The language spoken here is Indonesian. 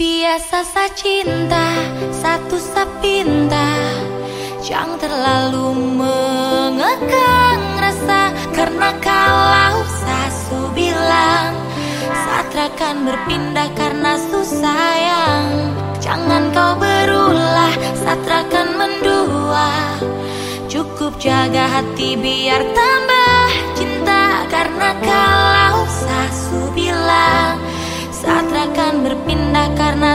Biasa sa cinta, satu sapinta Jangan terlalu mengekang rasa Karena kalau sasu bilang Satrakan berpindah karena susah sayang Jangan kau berulah, satrakan mendua. Cukup jaga hati biar tambah cinta Karena kalau Karena